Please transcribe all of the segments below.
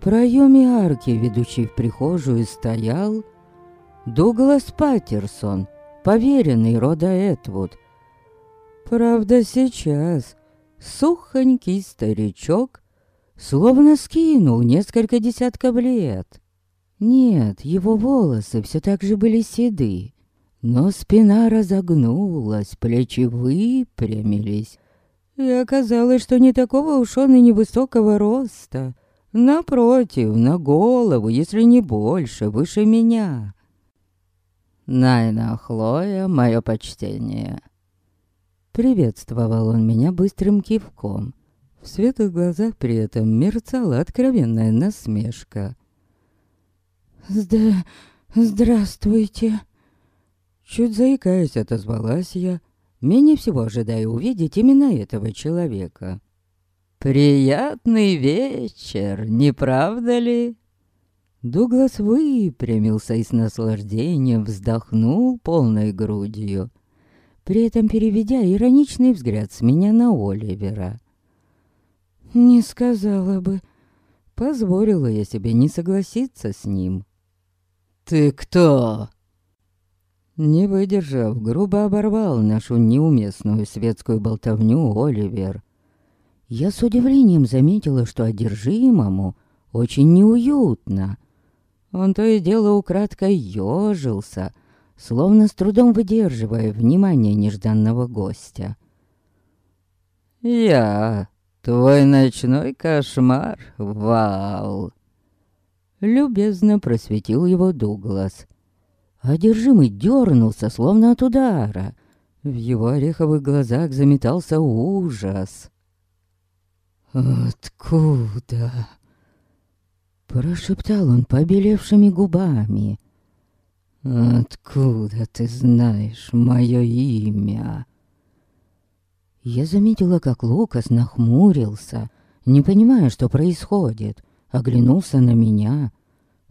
проеме арки, ведущей в прихожую, стоял Дуглас Паттерсон, поверенный рода Этвуд. Правда, сейчас сухонький старичок словно скинул несколько десятков лет. Нет, его волосы все так же были седы, но спина разогнулась, плечи выпрямились, и оказалось, что не такого уж он и невысокого роста. Напротив, на голову, если не больше, выше меня. Найна Хлоя, мое почтение. Приветствовал он меня быстрым кивком. В светлых глазах при этом мерцала откровенная насмешка. «Здра... здравствуйте!» Чуть заикаясь, отозвалась я, менее всего ожидая увидеть именно этого человека. «Приятный вечер, не правда ли?» Дуглас выпрямился и с наслаждением вздохнул полной грудью, при этом переведя ироничный взгляд с меня на Оливера. «Не сказала бы. Позволила я себе не согласиться с ним». «Ты кто?» Не выдержав, грубо оборвал нашу неуместную светскую болтовню Оливер. Я с удивлением заметила, что одержимому очень неуютно. Он то и дело украдкой ёжился, словно с трудом выдерживая внимание нежданного гостя. «Я твой ночной кошмар, Вал!» Любезно просветил его Дуглас. Одержимый дернулся, словно от удара. В его ореховых глазах заметался ужас. «Откуда?» Прошептал он побелевшими губами. «Откуда ты знаешь мое имя?» Я заметила, как Лукас нахмурился, не понимая, что происходит, оглянулся на меня,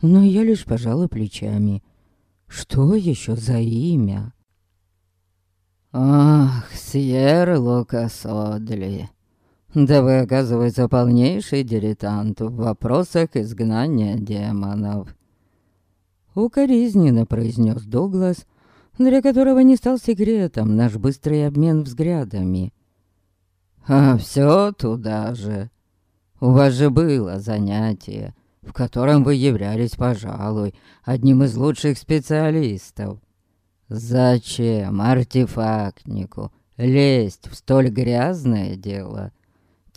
но я лишь пожала плечами. Что еще за имя? Ах, Сьер Лукас Одли. Да вы, оказывается, полнейший дилетант в вопросах изгнания демонов. Укоризненно произнес Дуглас, для которого не стал секретом наш быстрый обмен взглядами. А все туда же. У вас же было занятие, в котором вы являлись, пожалуй, одним из лучших специалистов. Зачем артефактнику лезть в столь грязное дело,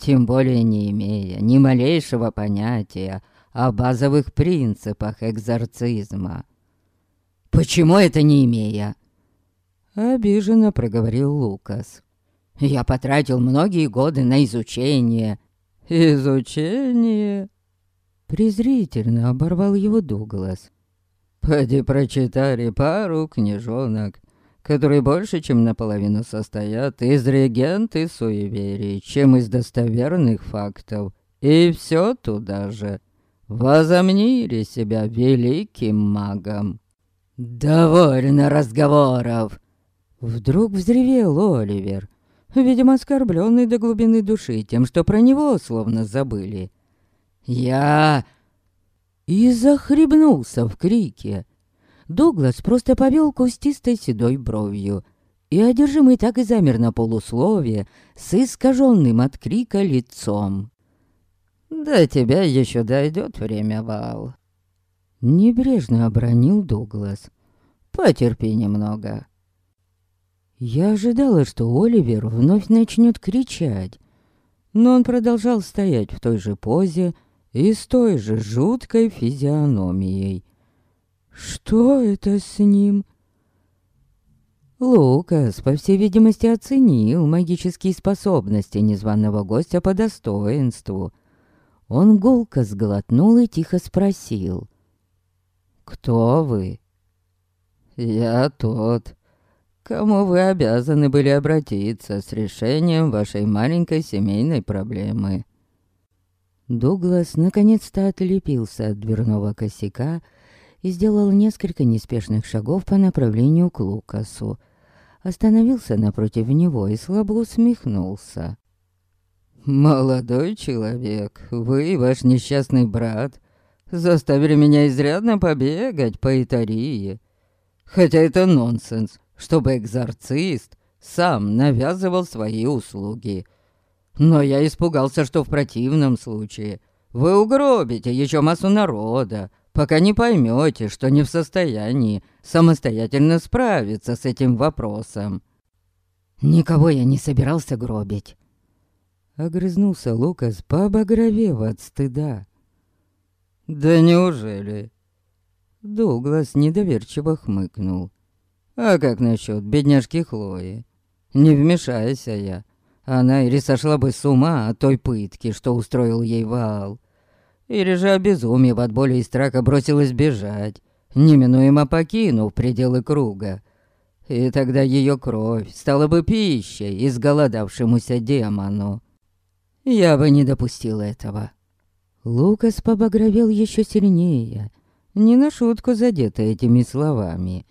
тем более не имея ни малейшего понятия о базовых принципах экзорцизма? «Почему это не имея?» Обиженно проговорил Лукас. «Я потратил многие годы на изучение». «Изучение?» Презрительно оборвал его Дуглас. «Поди прочитали пару книжонок, которые больше, чем наполовину состоят из регент и суеверий, чем из достоверных фактов. И все туда же. Возомнили себя великим магом». «Довольно разговоров!» Вдруг взревел Оливер, видимо, оскорбленный до глубины души тем, что про него словно забыли. «Я...» И захребнулся в крике. Дуглас просто повел кустистой седой бровью, и одержимый так и замер на полусловие с искаженным от крика лицом. «До тебя еще дойдет время, Вал». Небрежно обронил Дуглас. «Потерпи немного». Я ожидала, что Оливер вновь начнет кричать, но он продолжал стоять в той же позе, и с той же жуткой физиономией. Что это с ним? Лукас, по всей видимости, оценил магические способности незваного гостя по достоинству. Он гулко сглотнул и тихо спросил. «Кто вы?» «Я тот, кому вы обязаны были обратиться с решением вашей маленькой семейной проблемы». Дуглас наконец-то отлепился от дверного косяка и сделал несколько неспешных шагов по направлению к Лукасу. Остановился напротив него и слабо усмехнулся. «Молодой человек, вы и ваш несчастный брат заставили меня изрядно побегать по Итарии. Хотя это нонсенс, чтобы экзорцист сам навязывал свои услуги. Но я испугался, что в противном случае вы угробите еще массу народа, пока не поймете, что не в состоянии самостоятельно справиться с этим вопросом. Никого я не собирался гробить. Огрызнулся Лукас, побагровев от стыда. «Да неужели?» Дуглас недоверчиво хмыкнул. «А как насчет бедняжки Хлои? Не вмешайся я. Она или сошла бы с ума от той пытки, что устроил ей Ваал, или же, обезумев от боли и страха, бросилась бежать, неминуемо покинув пределы круга. И тогда ее кровь стала бы пищей изголодавшемуся демону. Я бы не допустил этого. Лукас побагровел еще сильнее, не на шутку задетый этими словами.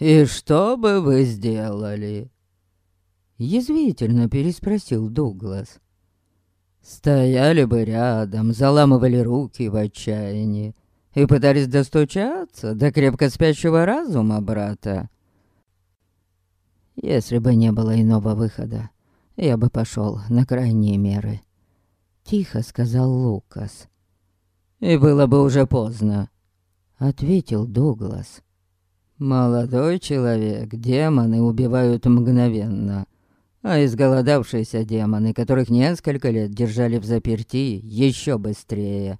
«И что бы вы сделали?» Язвительно переспросил Дуглас. Стояли бы рядом, заламывали руки в отчаянии и пытались достучаться до крепко спящего разума брата. Если бы не было иного выхода, я бы пошел на крайние меры. Тихо сказал Лукас. И было бы уже поздно, ответил Дуглас. Молодой человек, демоны убивают мгновенно, а изголодавшиеся демоны, которых несколько лет держали в заперти, еще быстрее.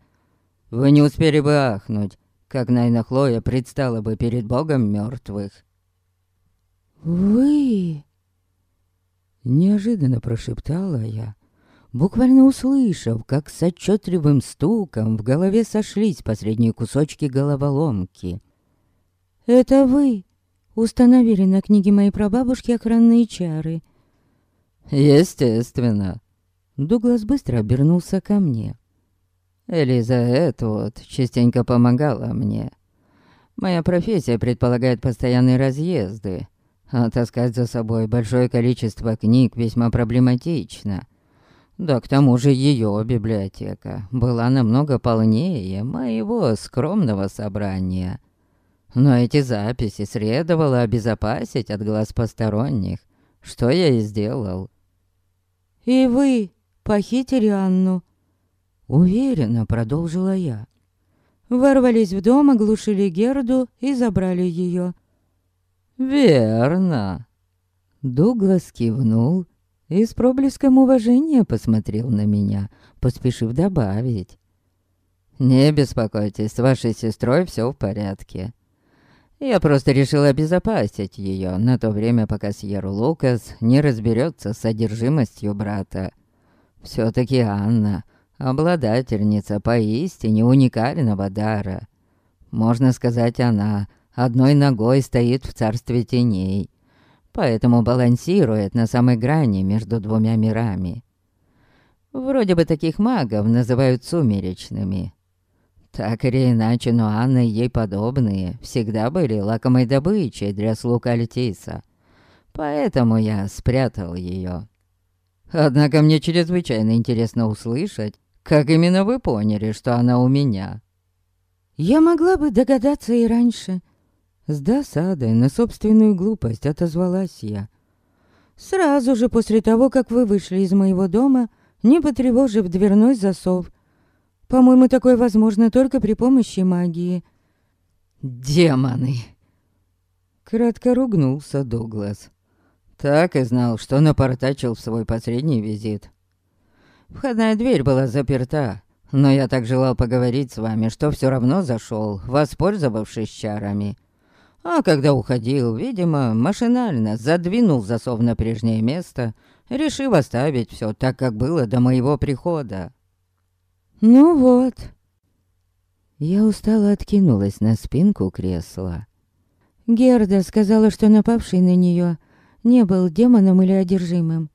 Вы не успели бы ахнуть, как Найна Хлоя предстала бы перед богом мертвых. «Вы...» Неожиданно прошептала я, буквально услышав, как с отчетливым стуком в голове сошлись последние кусочки головоломки. «Это вы установили на книге моей прабабушки охранные чары?» «Естественно». Дуглас быстро обернулся ко мне. Элиза вот частенько помогала мне. Моя профессия предполагает постоянные разъезды, а таскать за собой большое количество книг весьма проблематично. Да к тому же ее библиотека была намного полнее моего скромного собрания. Но эти записи следовало обезопасить от глаз посторонних, что я и сделал. «И вы похитили Анну?» Уверенно продолжила я. Ворвались в дом, оглушили Герду и забрали ее. «Верно!» Дуглас кивнул и с проблеском уважения посмотрел на меня, поспешив добавить. «Не беспокойтесь, с вашей сестрой все в порядке. Я просто решил обезопасить ее на то время, пока Сьер Лукас не разберется с содержимостью брата. Все-таки Анна — обладательница поистине уникального дара. Можно сказать, она — одной ногой стоит в царстве теней, поэтому балансирует на самой грани между двумя мирами. Вроде бы таких магов называют сумеречными. Так или иначе, но Анна и ей подобные всегда были лакомой добычей для слуг Альтиса. Поэтому я спрятал ее. Однако мне чрезвычайно интересно услышать, как именно вы поняли, что она у меня. Я могла бы догадаться и раньше, с досадой на собственную глупость отозвалась я. Сразу же после того, как вы вышли из моего дома, не потревожив дверной засов. По-моему, такое возможно только при помощи магии. «Демоны!» Кратко ругнулся Дуглас. Так и знал, что напортачил в свой последний визит. Входная дверь была заперта, но я так желал поговорить с вами, что все равно зашел, воспользовавшись чарами. А когда уходил, видимо, машинально задвинул засов на прежнее место, решив оставить все так, как было до моего прихода. «Ну вот». Я устало откинулась на спинку кресла. Герда сказала, что напавший на нее не был демоном или одержимым.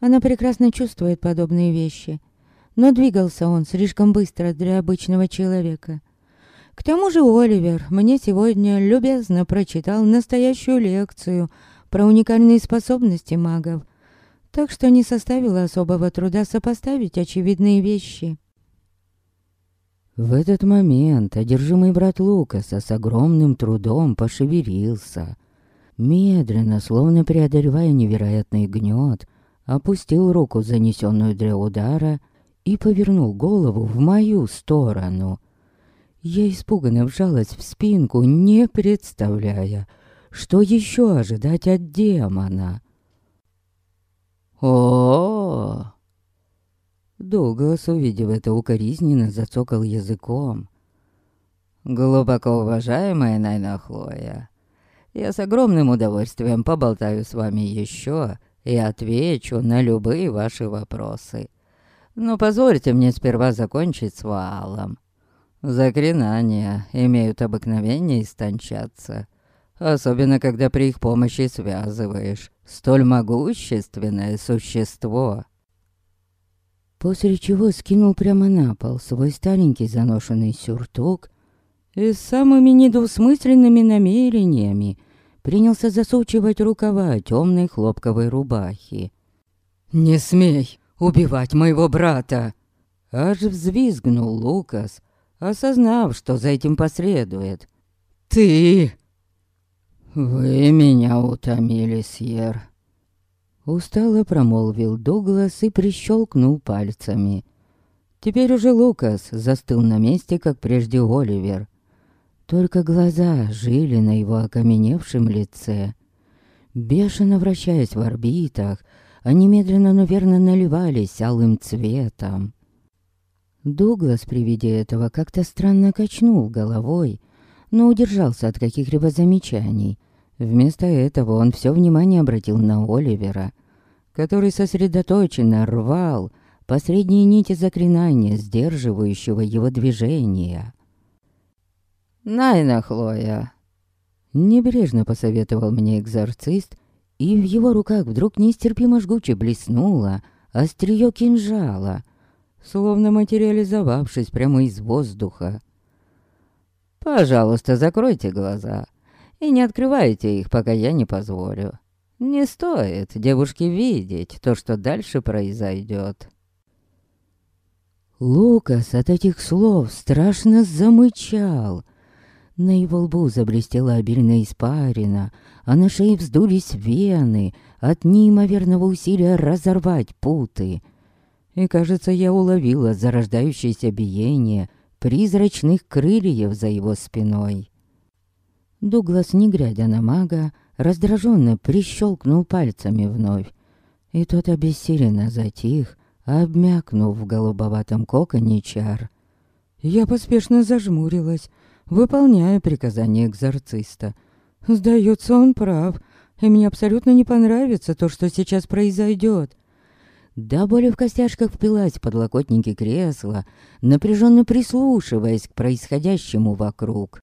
Она прекрасно чувствует подобные вещи, но двигался он слишком быстро для обычного человека. К тому же Оливер мне сегодня любезно прочитал настоящую лекцию про уникальные способности магов, так что не составило особого труда сопоставить очевидные вещи. В этот момент одержимый брат Лукаса с огромным трудом пошевелился. Медленно, словно преодолевая невероятный гнет, опустил руку, занесенную для удара, и повернул голову в мою сторону. Я испуганно вжалась в спинку, не представляя, что еще ожидать от демона. о, -о, -о Дуглас, увидев это, укоризненно зацокал языком. «Глубоко уважаемая Найна Хлоя, я с огромным удовольствием поболтаю с вами еще и отвечу на любые ваши вопросы. Но позвольте мне сперва закончить с валом. Заклинания имеют обыкновение истончаться, особенно когда при их помощи связываешь столь могущественное существо» после чего скинул прямо на пол свой старенький заношенный сюртук и с самыми недвусмысленными намерениями принялся засучивать рукава темной хлопковой рубахи. «Не смей убивать моего брата!» Аж взвизгнул Лукас, осознав, что за этим последует. «Ты!» «Вы меня утомили, Сьер», Устало промолвил Дуглас и прищелкнул пальцами. Теперь уже Лукас застыл на месте, как прежде Оливер. Только глаза жили на его окаменевшем лице. Бешено вращаясь в орбитах, они медленно, но верно наливались алым цветом. Дуглас при виде этого как-то странно качнул головой, но удержался от каких-либо замечаний. Вместо этого он все внимание обратил на Оливера, который сосредоточенно рвал посредние нити заклинания, сдерживающего его движения. «Найна, Хлоя!» Небрежно посоветовал мне экзорцист, и в его руках вдруг нестерпимо жгуче блеснуло острие кинжала, словно материализовавшись прямо из воздуха. «Пожалуйста, закройте глаза и не открывайте их, пока я не позволю. Не стоит девушке видеть то, что дальше произойдет. Лукас от этих слов страшно замычал. На его лбу заблестела обильная испарина, а на шее вздулись вены от неимоверного усилия разорвать путы. И, кажется, я уловила зарождающееся биение призрачных крыльев за его спиной. Дуглас, не глядя на мага, раздраженно прищелкнул пальцами вновь. И тот обессиленно затих, обмякнув в голубоватом коконе чар. Я поспешно зажмурилась, выполняя приказание экзорциста. Сдается, он прав, и мне абсолютно не понравится то, что сейчас произойдет. До боли в костяшках впилась подлокотники кресла, напряженно прислушиваясь к происходящему вокруг.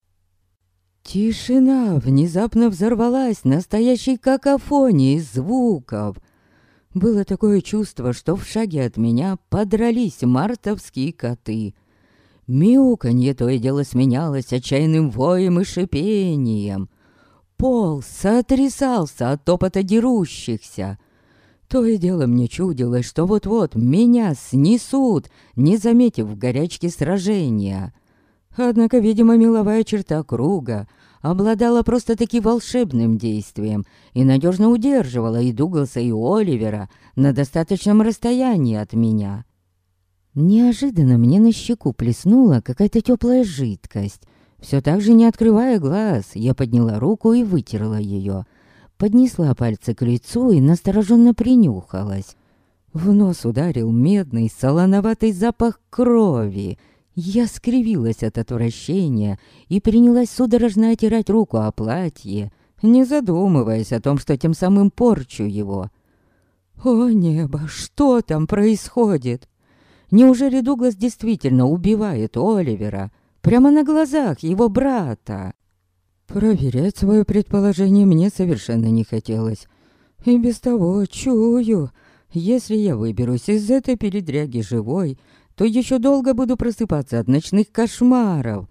Тишина внезапно взорвалась настоящей какофонией звуков. Было такое чувство, что в шаге от меня подрались мартовские коты. Мяуканье то и дело сменялось отчаянным воем и шипением. Пол сотрясался от топота дерущихся. То и дело мне чудилось, что вот-вот меня снесут, не заметив в горячке сражения. Однако, видимо, меловая черта круга обладала просто-таки волшебным действием и надежно удерживала и Дугласа, и Оливера на достаточном расстоянии от меня. Неожиданно мне на щеку плеснула какая-то теплая жидкость. Все так же не открывая глаз, я подняла руку и вытерла ее. Поднесла пальцы к лицу и настороженно принюхалась. В нос ударил медный солоноватый запах крови — я скривилась от отвращения и принялась судорожно отирать руку о платье, не задумываясь о том, что тем самым порчу его. О небо, что там происходит? Неужели Дуглас действительно убивает Оливера прямо на глазах его брата? Проверять свое предположение мне совершенно не хотелось. И без того чую, если я выберусь из этой передряги живой, то еще долго буду просыпаться от ночных кошмаров.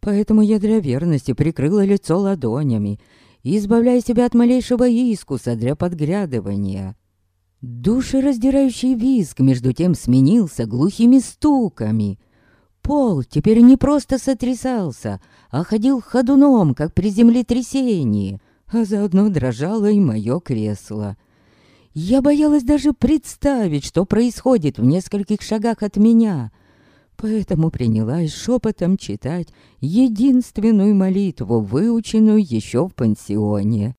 Поэтому я для верности прикрыла лицо ладонями, избавляя себя от малейшего искуса для подглядывания. Душераздирающий визг между тем сменился глухими стуками. Пол теперь не просто сотрясался, а ходил ходуном, как при землетрясении, а заодно дрожало и мое кресло. Я боялась даже представить, что происходит в нескольких шагах от меня, поэтому принялась шепотом читать единственную молитву, выученную еще в пансионе.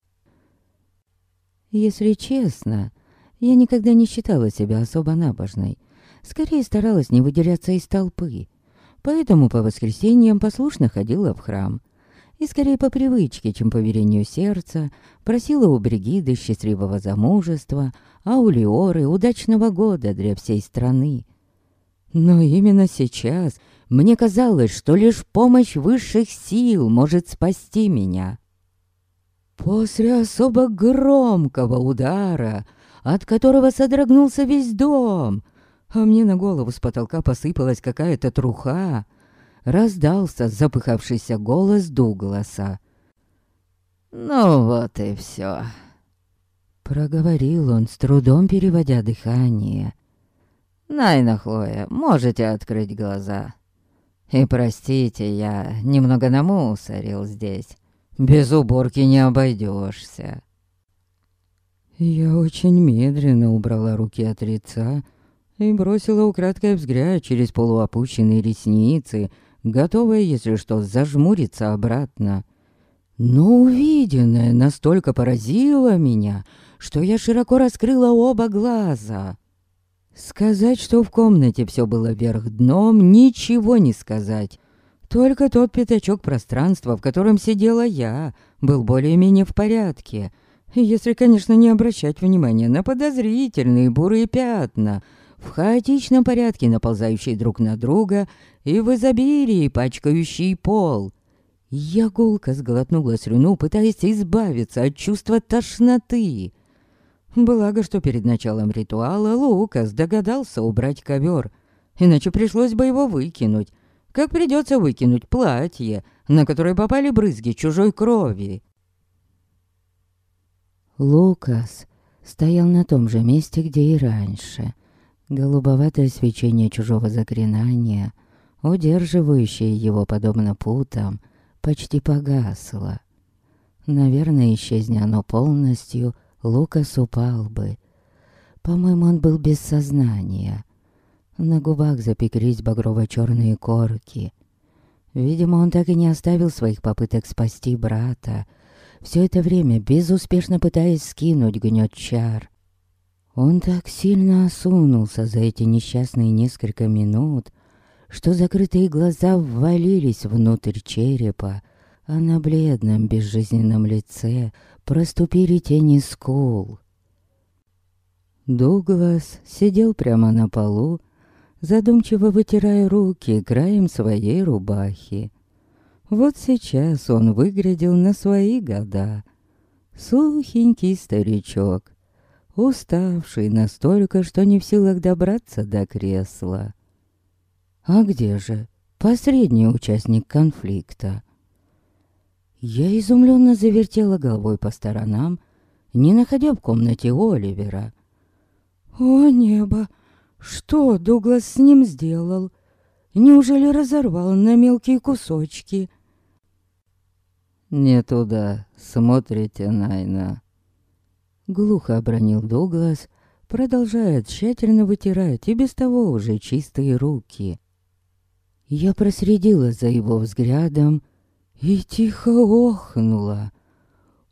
Если честно, я никогда не считала себя особо набожной. Скорее старалась не выделяться из толпы. Поэтому по воскресеньям послушно ходила в храм и скорее по привычке, чем по верению сердца, просила у Бригиды счастливого замужества, а у Леоры удачного года для всей страны. Но именно сейчас мне казалось, что лишь помощь высших сил может спасти меня. После особо громкого удара, от которого содрогнулся весь дом, а мне на голову с потолка посыпалась какая-то труха, раздался запыхавшийся голос Дугласа. «Ну вот и все. Проговорил он, с трудом переводя дыхание. «Найна Хлоя, можете открыть глаза. И простите, я немного намусорил здесь. Без уборки не обойдешься». Я очень медленно убрала руки от лица и бросила украдкой взгляд через полуопущенные ресницы, готовая, если что, зажмуриться обратно. Но увиденное настолько поразило меня, что я широко раскрыла оба глаза. Сказать, что в комнате все было вверх дном, ничего не сказать. Только тот пятачок пространства, в котором сидела я, был более-менее в порядке. Если, конечно, не обращать внимания на подозрительные бурые пятна — в хаотичном порядке наползающие друг на друга и в изобилии пачкающий пол. Я гулко сглотнула слюну, пытаясь избавиться от чувства тошноты. Благо, что перед началом ритуала Лукас догадался убрать ковер, иначе пришлось бы его выкинуть, как придется выкинуть платье, на которое попали брызги чужой крови. Лукас стоял на том же месте, где и раньше — Голубоватое свечение чужого заклинания, удерживающее его подобно путам, почти погасло. Наверное, исчезни оно полностью, Лукас упал бы. По-моему, он был без сознания. На губах запеклись багрово-черные корки. Видимо, он так и не оставил своих попыток спасти брата, все это время безуспешно пытаясь скинуть гнет чар. Он так сильно осунулся за эти несчастные несколько минут, что закрытые глаза ввалились внутрь черепа, а на бледном безжизненном лице проступили тени скул. Дуглас сидел прямо на полу, задумчиво вытирая руки краем своей рубахи. Вот сейчас он выглядел на свои года. Сухенький старичок, уставший настолько, что не в силах добраться до кресла. А где же посредний участник конфликта? Я изумленно завертела головой по сторонам, не находя в комнате Оливера. О небо! Что Дуглас с ним сделал? Неужели разорвал на мелкие кусочки? «Не туда смотрите, Найна», Глухо обронил Дуглас, продолжая тщательно вытирать и без того уже чистые руки. Я просредила за его взглядом и тихо охнула.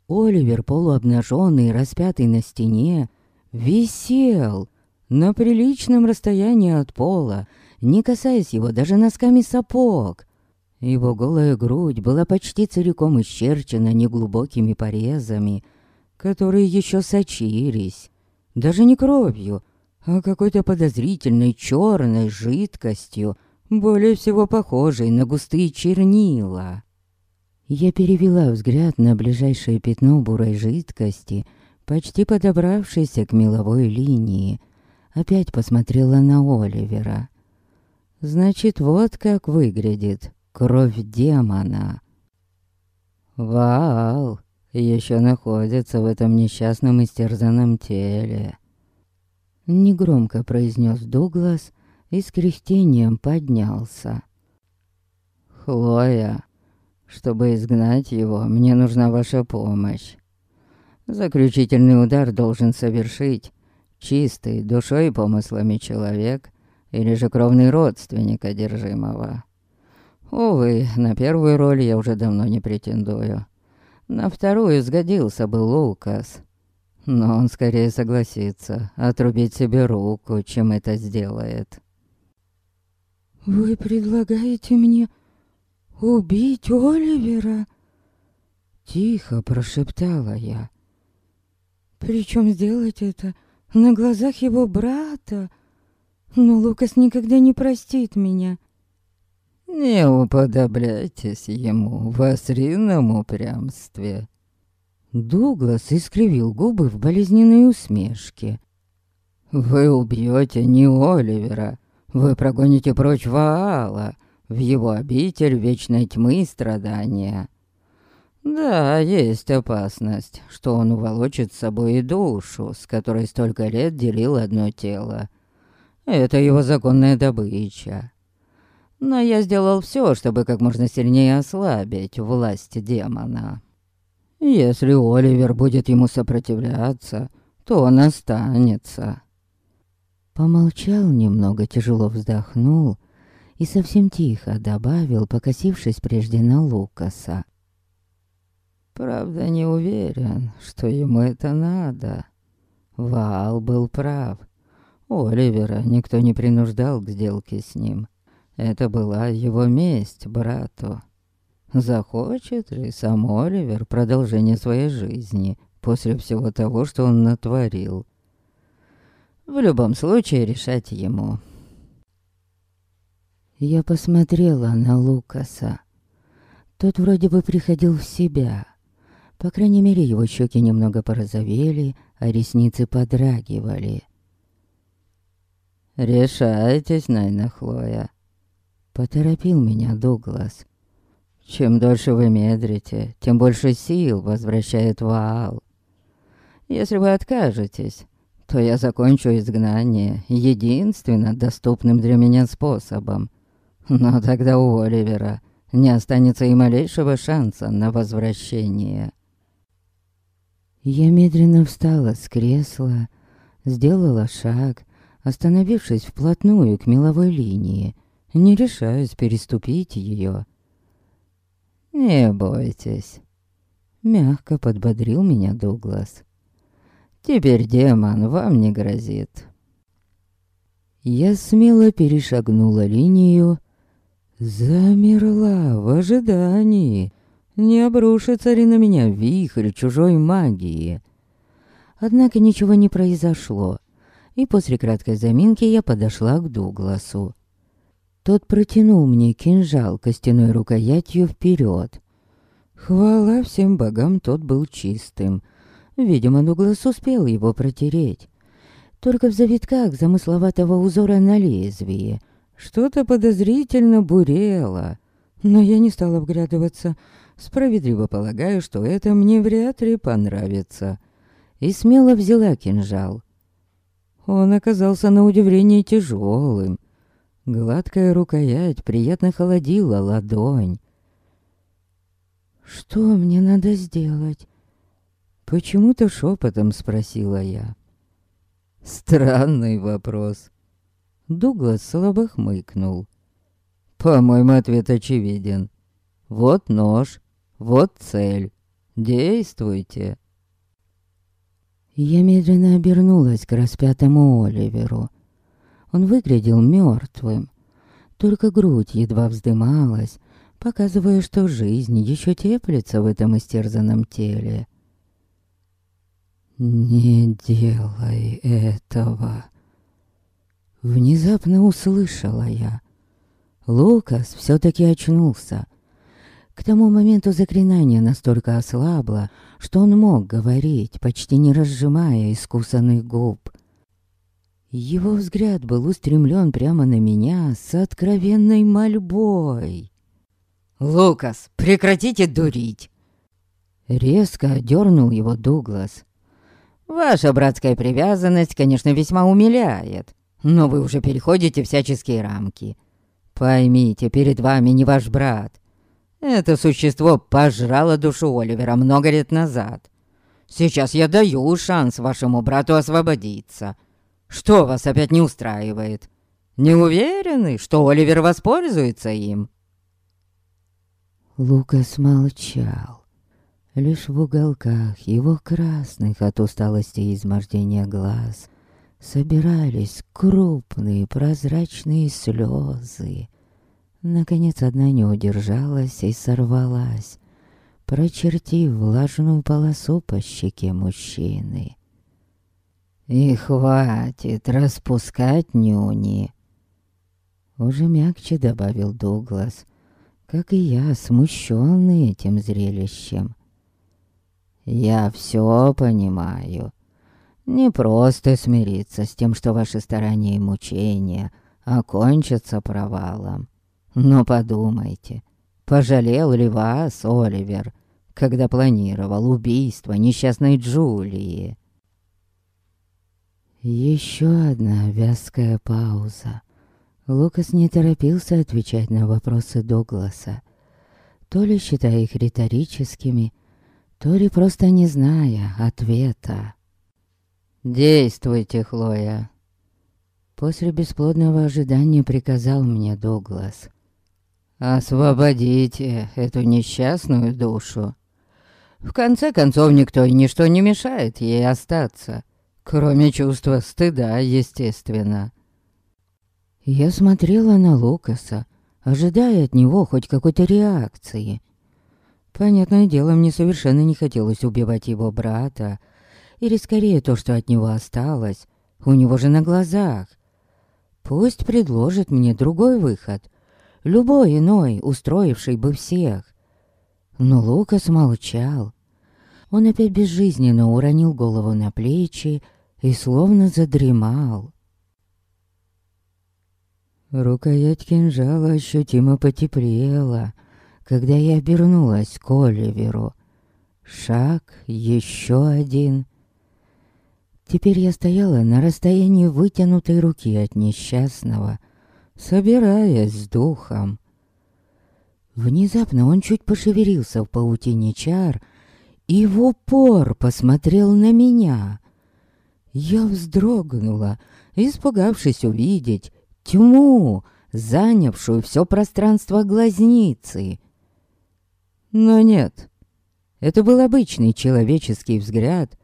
Оливер, полуобнаженный, распятый на стене, висел на приличном расстоянии от пола, не касаясь его даже носками сапог. Его голая грудь была почти целиком исчерчена неглубокими порезами — которые еще сочились. Даже не кровью, а какой-то подозрительной черной жидкостью, более всего похожей на густые чернила. Я перевела взгляд на ближайшее пятно бурой жидкости, почти подобравшееся к меловой линии. Опять посмотрела на Оливера. Значит, вот как выглядит кровь демона. Вау! Еще находится в этом несчастном истерзанном теле. Негромко произнес Дуглас и с кряхтением поднялся. «Хлоя, чтобы изгнать его, мне нужна ваша помощь. Заключительный удар должен совершить чистый душой и помыслами человек или же кровный родственник одержимого. Увы, на первую роль я уже давно не претендую. На вторую сгодился бы Лукас. Но он скорее согласится отрубить себе руку, чем это сделает. «Вы предлагаете мне убить Оливера?» Тихо прошептала я. «Причем сделать это на глазах его брата? Но Лукас никогда не простит меня». «Не уподобляйтесь ему в осрином упрямстве». Дуглас искривил губы в болезненной усмешке. «Вы убьете не Оливера, вы прогоните прочь Ваала в его обитель вечной тьмы и страдания. Да, есть опасность, что он уволочит с собой и душу, с которой столько лет делил одно тело. Это его законная добыча. Но я сделал все, чтобы как можно сильнее ослабить власть демона. Если Оливер будет ему сопротивляться, то он останется. Помолчал немного, тяжело вздохнул и совсем тихо добавил, покосившись прежде на Лукаса. Правда, не уверен, что ему это надо. Вал был прав. Оливера никто не принуждал к сделке с ним. Это была его месть брату. Захочет ли сам Оливер продолжение своей жизни после всего того, что он натворил? В любом случае решать ему. Я посмотрела на Лукаса. Тот вроде бы приходил в себя. По крайней мере, его щеки немного порозовели, а ресницы подрагивали. «Решайтесь, Найна Хлоя», — поторопил меня Дуглас. «Чем дольше вы медрите, тем больше сил возвращает Ваал. Если вы откажетесь, то я закончу изгнание единственно доступным для меня способом. Но тогда у Оливера не останется и малейшего шанса на возвращение. Я медленно встала с кресла, сделала шаг, остановившись вплотную к меловой линии, не решаясь переступить ее. «Не бойтесь», — мягко подбодрил меня Дуглас. Теперь демон вам не грозит. Я смело перешагнула линию, замерла в ожидании, не обрушится ли на меня вихрь чужой магии. Однако ничего не произошло, и после краткой заминки я подошла к Дугласу. Тот протянул мне кинжал костяной рукоятью вперед. Хвала всем богам, тот был чистым — Видимо, Дуглас успел его протереть. Только в завитках замысловатого узора на лезвии что-то подозрительно бурело. Но я не стала вглядываться, справедливо полагаю, что это мне вряд ли понравится. И смело взяла кинжал. Он оказался на удивление тяжелым. Гладкая рукоять приятно холодила ладонь. «Что мне надо сделать?» Почему-то шепотом спросила я. Странный вопрос. Дуглас слабо хмыкнул. По-моему, ответ очевиден. Вот нож, вот цель. Действуйте. Я медленно обернулась к распятому Оливеру. Он выглядел мертвым. Только грудь едва вздымалась, показывая, что жизнь еще теплится в этом истерзанном теле. «Не делай этого!» Внезапно услышала я. Лукас все-таки очнулся. К тому моменту заклинание настолько ослабло, что он мог говорить, почти не разжимая искусанных губ. Его взгляд был устремлен прямо на меня с откровенной мольбой. «Лукас, прекратите дурить!» Резко дернул его Дуглас. Ваша братская привязанность, конечно, весьма умиляет, но вы уже переходите всяческие рамки. Поймите, перед вами не ваш брат. Это существо пожрало душу Оливера много лет назад. Сейчас я даю шанс вашему брату освободиться. Что вас опять не устраивает? Не уверены, что Оливер воспользуется им?» Лукас молчал. Лишь в уголках его красных от усталости и измождения глаз собирались крупные прозрачные слезы. Наконец одна не удержалась и сорвалась, прочертив влажную полосу по щеке мужчины. «И хватит распускать нюни!» Уже мягче добавил Дуглас, как и я, смущенный этим зрелищем. «Я все понимаю. Не просто смириться с тем, что ваши старания и мучения окончатся провалом. Но подумайте, пожалел ли вас Оливер, когда планировал убийство несчастной Джулии?» Еще одна вязкая пауза. Лукас не торопился отвечать на вопросы Дугласа, то ли считая их риторическими, то ли просто не зная ответа. «Действуйте, Хлоя!» После бесплодного ожидания приказал мне Дуглас. «Освободите эту несчастную душу. В конце концов, никто и ничто не мешает ей остаться, кроме чувства стыда, естественно». Я смотрела на Лукаса, ожидая от него хоть какой-то реакции. Понятное дело, мне совершенно не хотелось убивать его брата, или скорее то, что от него осталось, у него же на глазах. Пусть предложит мне другой выход, любой иной, устроивший бы всех. Но Лукас молчал. Он опять безжизненно уронил голову на плечи и словно задремал. Рукоять кинжала ощутимо потеплела, когда я обернулась к Оливеру. Шаг, еще один. Теперь я стояла на расстоянии вытянутой руки от несчастного, собираясь с духом. Внезапно он чуть пошевелился в паутине чар и в упор посмотрел на меня. Я вздрогнула, испугавшись увидеть тьму, занявшую все пространство глазницы. Но нет, это был обычный человеческий взгляд,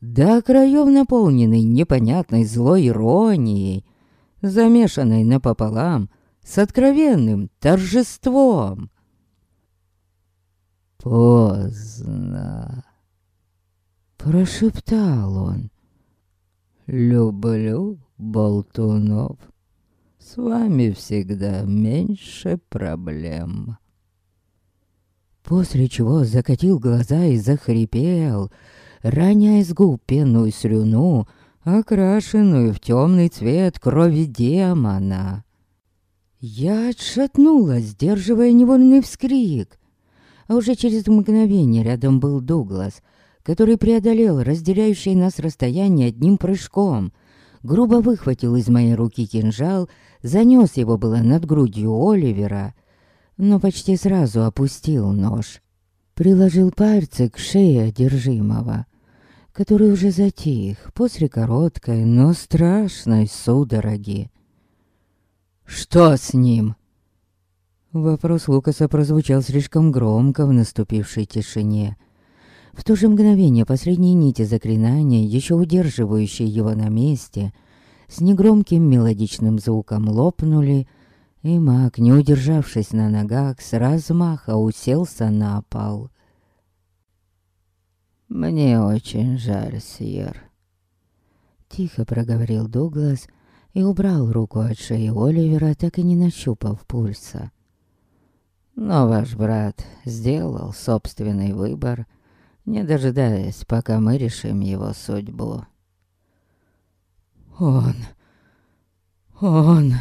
до краев наполненный непонятной злой иронией, замешанной напополам с откровенным торжеством. «Поздно», — прошептал он. «Люблю болтунов». С вами всегда меньше проблем. После чего закатил глаза и захрипел, роняя с губ пенную слюну, окрашенную в темный цвет крови демона. Я отшатнулась, сдерживая невольный вскрик. А уже через мгновение рядом был Дуглас, который преодолел разделяющее нас расстояние одним прыжком — грубо выхватил из моей руки кинжал, занес его было над грудью Оливера, но почти сразу опустил нож. Приложил пальцы к шее одержимого, который уже затих после короткой, но страшной судороги. «Что с ним?» Вопрос Лукаса прозвучал слишком громко в наступившей тишине. В то же мгновение последние нити заклинания, еще удерживающие его на месте, с негромким мелодичным звуком лопнули, и маг, не удержавшись на ногах, с размаха уселся на пол. «Мне очень жаль, Сьер», — тихо проговорил Дуглас и убрал руку от шеи Оливера, так и не нащупав пульса. «Но ваш брат сделал собственный выбор» не дожидаясь, пока мы решим его судьбу. Он... он...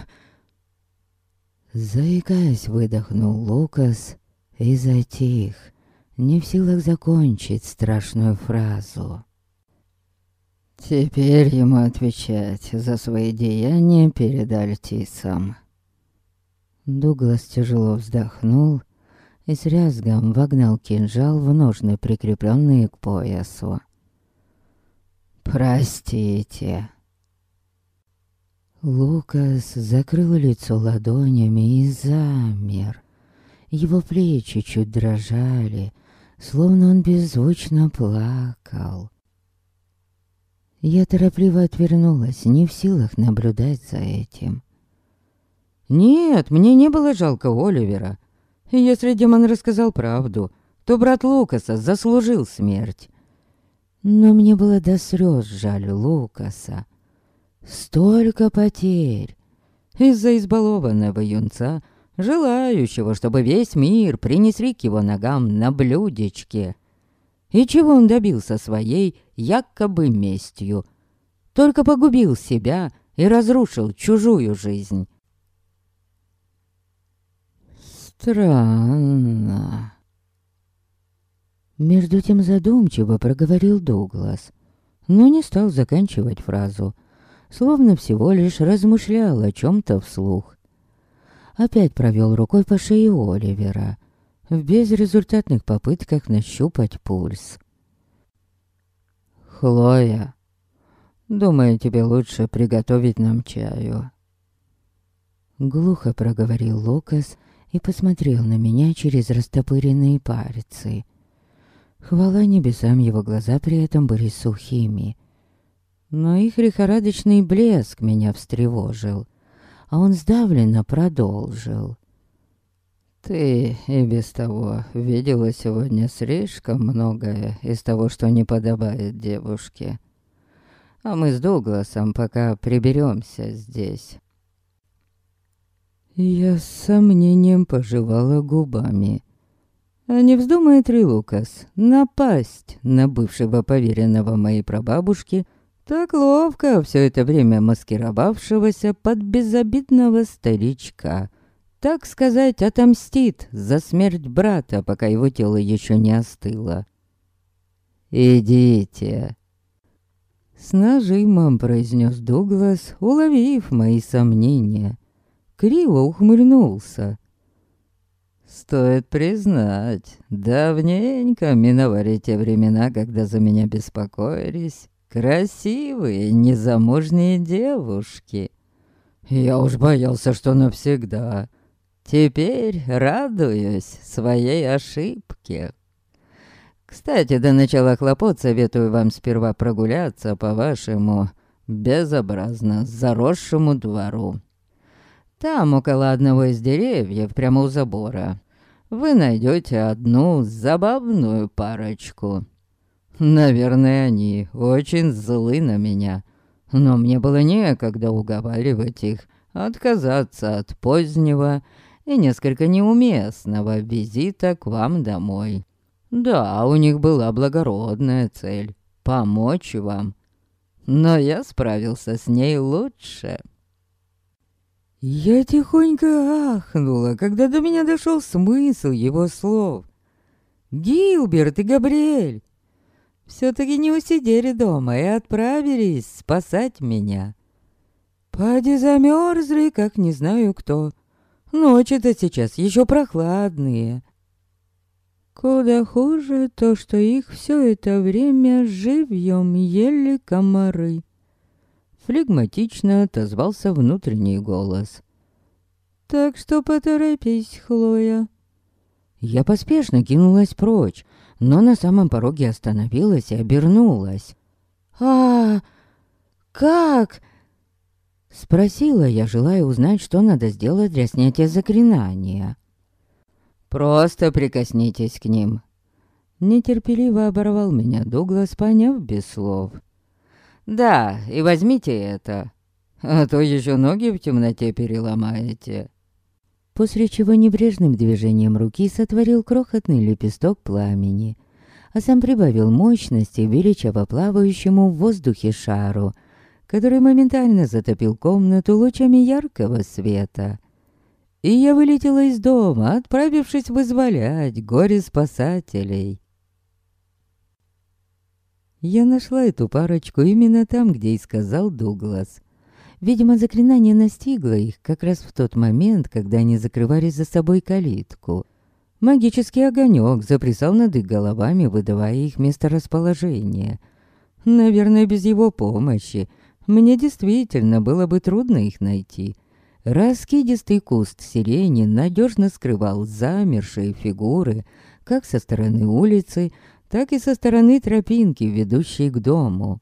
Заикаясь, выдохнул Лукас и затих, не в силах закончить страшную фразу. Теперь ему отвечать за свои деяния перед Альтисом. Дуглас тяжело вздохнул и с рязгом вогнал кинжал в ножны, прикрепленные к поясу. «Простите». Лукас закрыл лицо ладонями и замер. Его плечи чуть дрожали, словно он беззвучно плакал. Я торопливо отвернулась, не в силах наблюдать за этим. Нет, мне не было жалко Оливера. Если демон рассказал правду, то брат Лукаса заслужил смерть. Но мне было до слез жаль Лукаса. Столько потерь. Из-за избалованного юнца, желающего, чтобы весь мир принесли к его ногам на блюдечке. И чего он добился своей якобы местью? Только погубил себя и разрушил чужую жизнь. Странно. Между тем задумчиво проговорил Дуглас, но не стал заканчивать фразу, словно всего лишь размышлял о чем-то вслух. Опять провел рукой по шее Оливера, в безрезультатных попытках нащупать пульс. «Хлоя, думаю, тебе лучше приготовить нам чаю». Глухо проговорил Лукас и посмотрел на меня через растопыренные пальцы. Хвала небесам, его глаза при этом были сухими. Но их лихорадочный блеск меня встревожил, а он сдавленно продолжил. «Ты и без того видела сегодня слишком многое из того, что не подобает девушке. А мы с Дугласом пока приберемся здесь». Я с сомнением пожевала губами. А не вздумает ли Лукас напасть на бывшего поверенного моей прабабушки, так ловко все это время маскировавшегося под безобидного старичка? Так сказать, отомстит за смерть брата, пока его тело еще не остыло. «Идите!» С нажимом произнес Дуглас, уловив мои сомнения. Криво ухмыльнулся. Стоит признать, давненько миновали те времена, когда за меня беспокоились красивые незамужние девушки. Я уж боялся, что навсегда. Теперь радуюсь своей ошибке. Кстати, до начала хлопот советую вам сперва прогуляться по вашему безобразно заросшему двору. Там, около одного из деревьев, прямо у забора, вы найдете одну забавную парочку. Наверное, они очень злы на меня, но мне было некогда уговаривать их отказаться от позднего и несколько неуместного визита к вам домой. Да, у них была благородная цель — помочь вам. Но я справился с ней лучше. Я тихонько ахнула, когда до меня дошел смысл его слов. Гилберт и Габриэль все-таки не усидели дома и отправились спасать меня. Пади замерзли, как не знаю кто. Ночи-то сейчас еще прохладные. Куда хуже то, что их все это время живьем ели комары. Флегматично отозвался внутренний голос. «Так что поторопись, Хлоя». Я поспешно кинулась прочь, но на самом пороге остановилась и обернулась. «А, как?» Спросила я, желая узнать, что надо сделать для снятия заклинания. «Просто прикоснитесь к ним». Нетерпеливо оборвал меня Дуглас, поняв без слов. Да, и возьмите это, а то еще ноги в темноте переломаете». После чего небрежным движением руки сотворил крохотный лепесток пламени, а сам прибавил мощности, величаво плавающему в воздухе шару, который моментально затопил комнату лучами яркого света. И я вылетела из дома, отправившись вызволять горе-спасателей. Я нашла эту парочку именно там, где и сказал Дуглас. Видимо, заклинание настигло их как раз в тот момент, когда они закрывали за собой калитку. Магический огонек заплясал над их головами, выдавая их месторасположение. Наверное, без его помощи мне действительно было бы трудно их найти. Раскидистый куст сирени надежно скрывал замершие фигуры, как со стороны улицы, так и со стороны тропинки, ведущей к дому.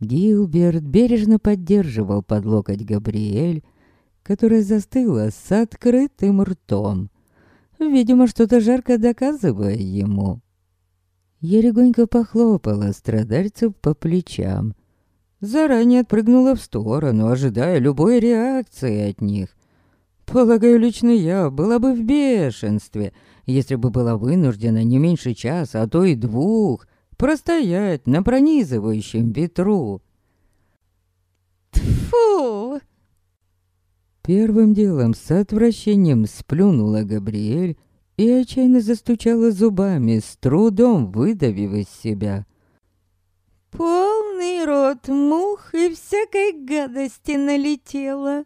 Гилберт бережно поддерживал под локоть Габриэль, которая застыла с открытым ртом, видимо, что-то жарко доказывая ему. Я легонько похлопала страдальцев по плечам, Заранее отпрыгнула в сторону, ожидая любой реакции от них. Полагаю, лично я была бы в бешенстве, если бы была вынуждена не меньше часа, а то и двух, простоять на пронизывающем ветру. Тфу! Первым делом с отвращением сплюнула Габриэль и отчаянно застучала зубами, с трудом выдавив из себя. Полный рот мух и всякой гадости налетело.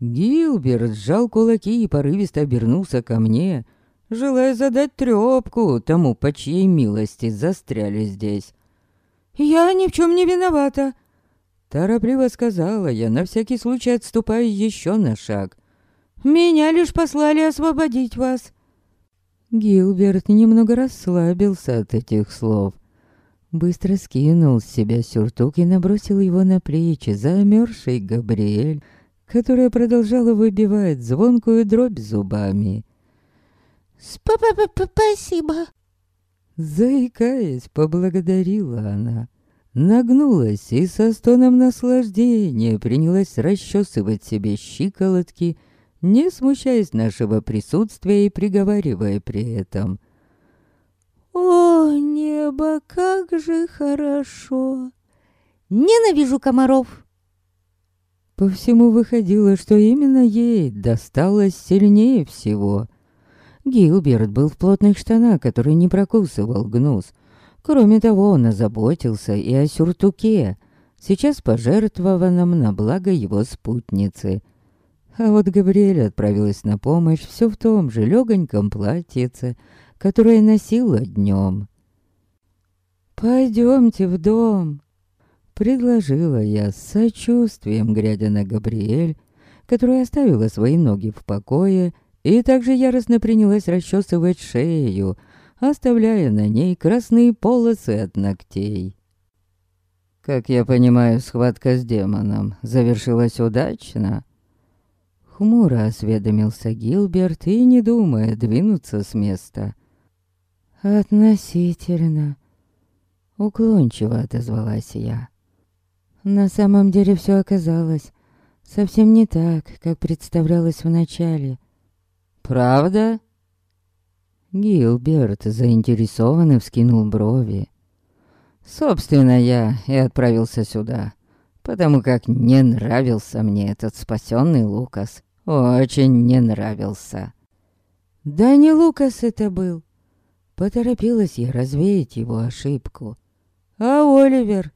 Гилберт сжал кулаки и порывисто обернулся ко мне, желая задать трёпку тому, по чьей милости застряли здесь. «Я ни в чем не виновата!» Торопливо сказала я, на всякий случай отступая еще на шаг. «Меня лишь послали освободить вас!» Гилберт немного расслабился от этих слов. Быстро скинул с себя сюртук и набросил его на плечи замерзшей Габриэль, которая продолжала выбивать звонкую дробь зубами. «Спасибо!» Заикаясь, поблагодарила она. Нагнулась и со стоном наслаждения принялась расчесывать себе щиколотки, не смущаясь нашего присутствия и приговаривая при этом — о, небо, как же хорошо! Ненавижу комаров! По всему выходило, что именно ей досталось сильнее всего. Гилберт был в плотных штанах, который не прокусывал гнус. Кроме того, он озаботился и о сюртуке, сейчас пожертвованном на благо его спутницы. А вот Габриэль отправилась на помощь все в том же легоньком платьице, которое носила днем. «Пойдемте в дом», — предложила я с сочувствием, глядя на Габриэль, которая оставила свои ноги в покое и также яростно принялась расчесывать шею, оставляя на ней красные полосы от ногтей. Как я понимаю, схватка с демоном завершилась удачно. Хмуро осведомился Гилберт и, не думая, двинуться с места. «Относительно», — уклончиво отозвалась я. На самом деле все оказалось совсем не так, как представлялось вначале. «Правда?» Гилберт заинтересованно вскинул брови. «Собственно, я и отправился сюда, потому как не нравился мне этот спасенный Лукас. Очень не нравился». «Да не Лукас это был», Поторопилась я развеять его ошибку. А Оливер?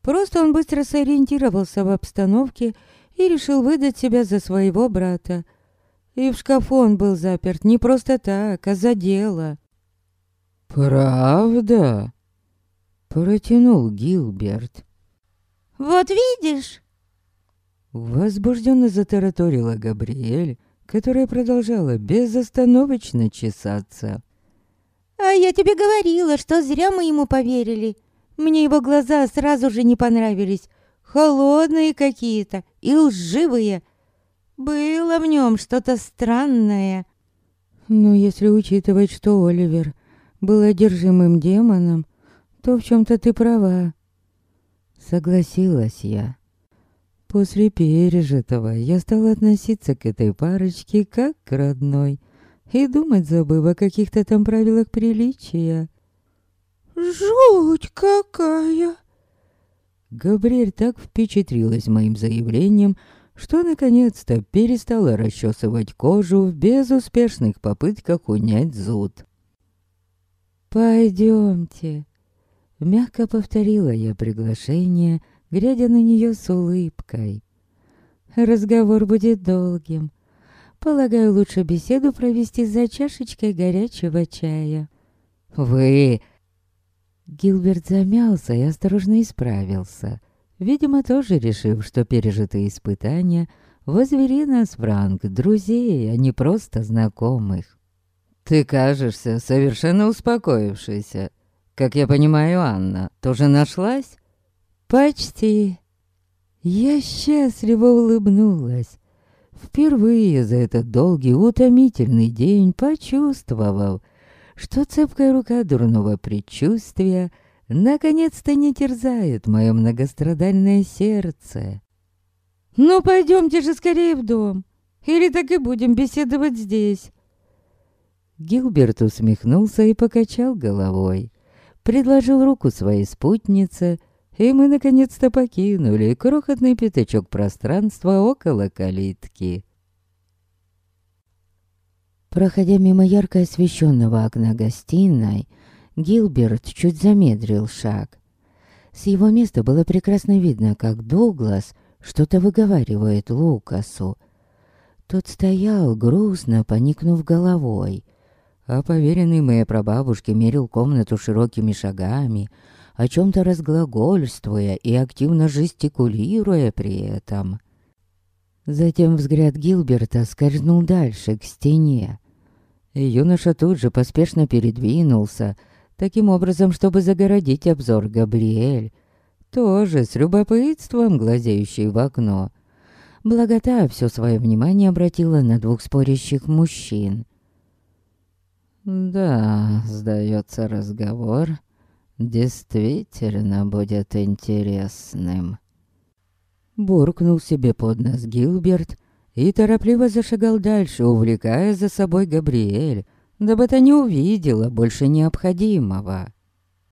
Просто он быстро сориентировался в обстановке и решил выдать себя за своего брата. И в шкафу он был заперт не просто так, а за дело. «Правда?» Протянул Гилберт. «Вот видишь?» Возбужденно затараторила Габриэль, которая продолжала безостановочно чесаться. А я тебе говорила, что зря мы ему поверили. Мне его глаза сразу же не понравились. Холодные какие-то и лживые. Было в нем что-то странное. Но если учитывать, что Оливер был одержимым демоном, то в чем-то ты права. Согласилась я. После пережитого я стала относиться к этой парочке как к родной и думать забыв о каких-то там правилах приличия. «Жуть какая!» Габриэль так впечатлилась моим заявлением, что наконец-то перестала расчесывать кожу в безуспешных попытках унять зуд. «Пойдемте», — мягко повторила я приглашение, глядя на нее с улыбкой. Разговор будет долгим. Полагаю, лучше беседу провести за чашечкой горячего чая. «Вы...» Гилберт замялся и осторожно исправился. Видимо, тоже решив, что пережитые испытания возвели нас в ранг друзей, а не просто знакомых. «Ты кажешься совершенно успокоившейся. Как я понимаю, Анна тоже нашлась?» «Почти». Я счастливо улыбнулась. Впервые за этот долгий утомительный день почувствовал, что цепкая рука дурного предчувствия наконец-то не терзает мое многострадальное сердце. «Ну, пойдемте же скорее в дом, или так и будем беседовать здесь». Гилберт усмехнулся и покачал головой. Предложил руку своей спутнице, и мы наконец-то покинули крохотный пятачок пространства около калитки. Проходя мимо ярко освещенного окна гостиной, Гилберт чуть замедрил шаг. С его места было прекрасно видно, как Дуглас что-то выговаривает Лукасу. Тот стоял, грустно поникнув головой, а поверенный моей прабабушке мерил комнату широкими шагами, о чем-то разглагольствуя и активно жестикулируя при этом. Затем взгляд Гилберта скользнул дальше, к стене. Юноша тут же поспешно передвинулся, таким образом, чтобы загородить обзор Габриэль, тоже с любопытством глазеющий в окно. Благота все свое внимание обратила на двух спорящих мужчин. «Да, сдается разговор, действительно будет интересным» буркнул себе под нос Гилберт и торопливо зашагал дальше, увлекая за собой Габриэль, дабы та не увидела больше необходимого.